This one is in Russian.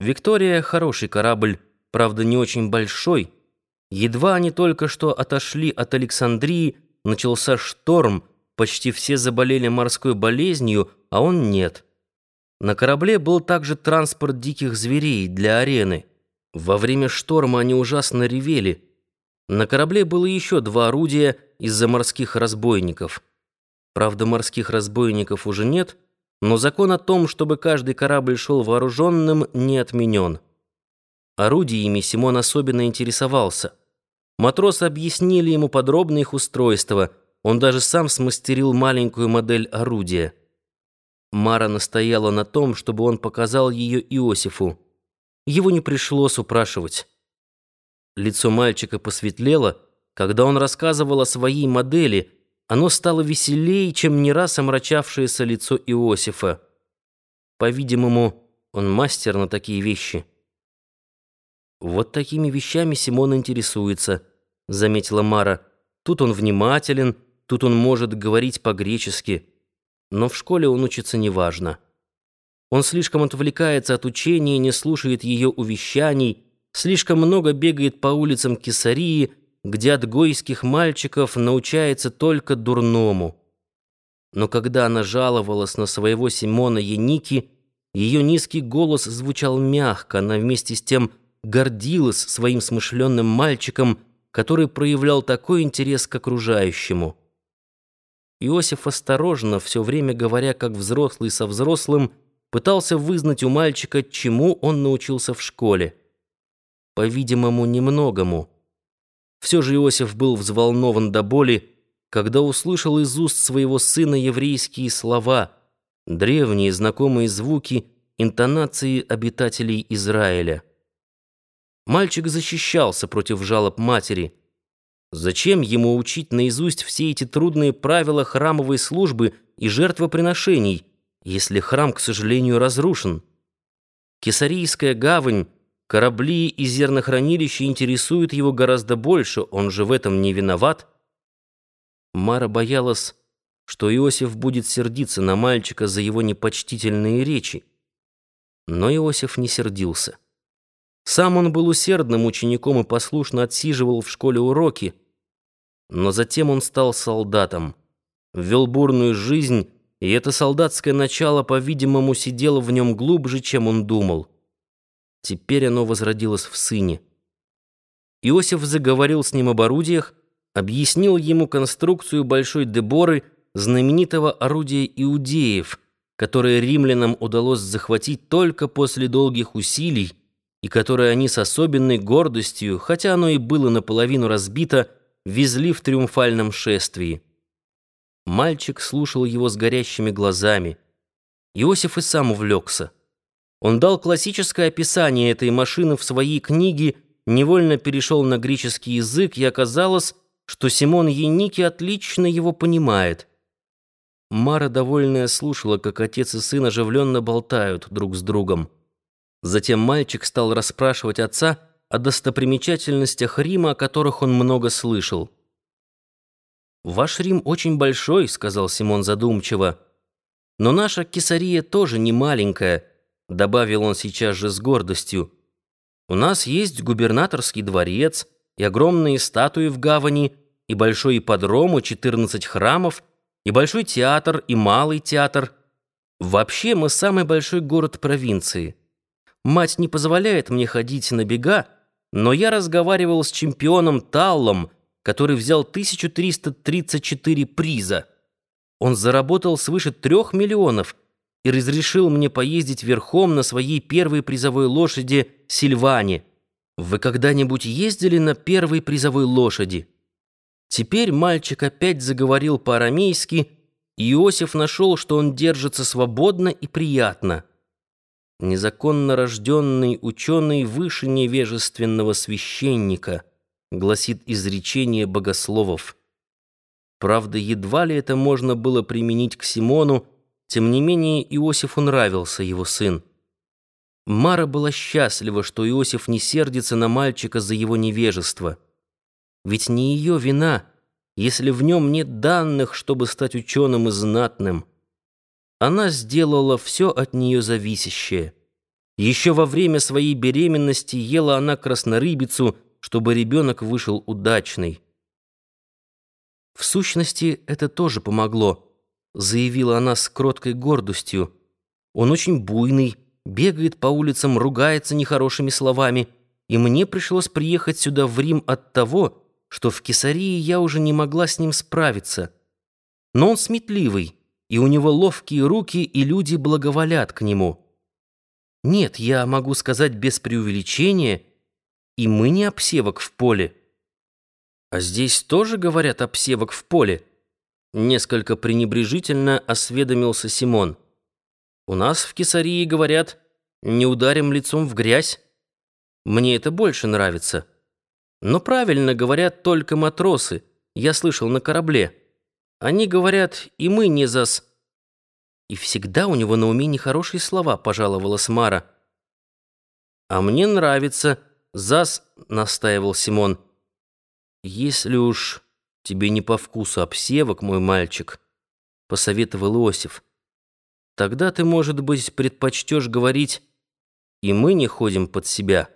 Виктория — хороший корабль, правда, не очень большой. Едва они только что отошли от Александрии, начался шторм, почти все заболели морской болезнью, а он нет. На корабле был также транспорт диких зверей для арены. Во время шторма они ужасно ревели. На корабле было еще два орудия из-за морских разбойников. Правда, морских разбойников уже нет — но закон о том, чтобы каждый корабль шел вооруженным, не отменен. Орудиями Симон особенно интересовался. Матросы объяснили ему подробно их устройство. Он даже сам смастерил маленькую модель орудия. Мара настояла на том, чтобы он показал ее Иосифу. Его не пришлось упрашивать. Лицо мальчика посветлело, когда он рассказывал о своей модели — оно стало веселее, чем не раз омрачавшееся лицо Иосифа. По-видимому, он мастер на такие вещи. «Вот такими вещами Симон интересуется», — заметила Мара. «Тут он внимателен, тут он может говорить по-гречески, но в школе он учится неважно. Он слишком отвлекается от учения, не слушает ее увещаний, слишком много бегает по улицам Кесарии, где от гойских мальчиков научается только дурному. Но когда она жаловалась на своего Симона Яники, ее низкий голос звучал мягко, она вместе с тем гордилась своим смышленным мальчиком, который проявлял такой интерес к окружающему. Иосиф осторожно, все время говоря как взрослый со взрослым, пытался вызнать у мальчика, чему он научился в школе. По-видимому, немногому. Все же Иосиф был взволнован до боли, когда услышал из уст своего сына еврейские слова, древние знакомые звуки, интонации обитателей Израиля. Мальчик защищался против жалоб матери. Зачем ему учить наизусть все эти трудные правила храмовой службы и жертвоприношений, если храм, к сожалению, разрушен? Кесарийская гавань Корабли и зернохранилища интересуют его гораздо больше, он же в этом не виноват. Мара боялась, что Иосиф будет сердиться на мальчика за его непочтительные речи. Но Иосиф не сердился. Сам он был усердным учеником и послушно отсиживал в школе уроки, но затем он стал солдатом, вел бурную жизнь, и это солдатское начало, по-видимому, сидело в нем глубже, чем он думал. Теперь оно возродилось в сыне. Иосиф заговорил с ним об орудиях, объяснил ему конструкцию большой Деборы, знаменитого орудия иудеев, которое римлянам удалось захватить только после долгих усилий, и которое они с особенной гордостью, хотя оно и было наполовину разбито, везли в триумфальном шествии. Мальчик слушал его с горящими глазами. Иосиф и сам увлекся. Он дал классическое описание этой машины в своей книге, невольно перешел на греческий язык, и оказалось, что Симон Яники отлично его понимает. Мара, довольная, слушала, как отец и сын оживленно болтают друг с другом. Затем мальчик стал расспрашивать отца о достопримечательностях Рима, о которых он много слышал. «Ваш Рим очень большой», — сказал Симон задумчиво. «Но наша Кесария тоже не маленькая» добавил он сейчас же с гордостью. У нас есть губернаторский дворец и огромные статуи в гавани, и большой ипподром, и 14 храмов, и большой театр, и малый театр. Вообще мы самый большой город провинции. Мать не позволяет мне ходить на бега, но я разговаривал с чемпионом Таллом, который взял 1334 приза. Он заработал свыше трех миллионов – и разрешил мне поездить верхом на своей первой призовой лошади Сильване. Вы когда-нибудь ездили на первой призовой лошади? Теперь мальчик опять заговорил по-арамейски, и Иосиф нашел, что он держится свободно и приятно. Незаконно рожденный ученый выше невежественного священника, гласит изречение богословов. Правда, едва ли это можно было применить к Симону, тем не менее Иосифу нравился его сын. Мара была счастлива, что Иосиф не сердится на мальчика за его невежество. Ведь не ее вина, если в нем нет данных, чтобы стать ученым и знатным. Она сделала все от нее зависящее. Еще во время своей беременности ела она краснорыбицу, чтобы ребенок вышел удачный. В сущности, это тоже помогло, заявила она с кроткой гордостью. Он очень буйный, бегает по улицам, ругается нехорошими словами, и мне пришлось приехать сюда в Рим от того, что в Кесарии я уже не могла с ним справиться. Но он сметливый, и у него ловкие руки, и люди благоволят к нему. Нет, я могу сказать без преувеличения, и мы не обсевок в поле. А здесь тоже говорят обсевок в поле. Несколько пренебрежительно осведомился Симон. У нас в Кесарии говорят, не ударим лицом в грязь. Мне это больше нравится. Но правильно говорят только матросы, я слышал на корабле. Они говорят, и мы не зас... И всегда у него на уме нехорошие слова, пожаловалась Мара. А мне нравится, зас, настаивал Симон. Если уж тебе не по вкусу обсевок, мой мальчик, посоветовал Иосиф, тогда ты, может быть, предпочтешь говорить, и мы не ходим под себя.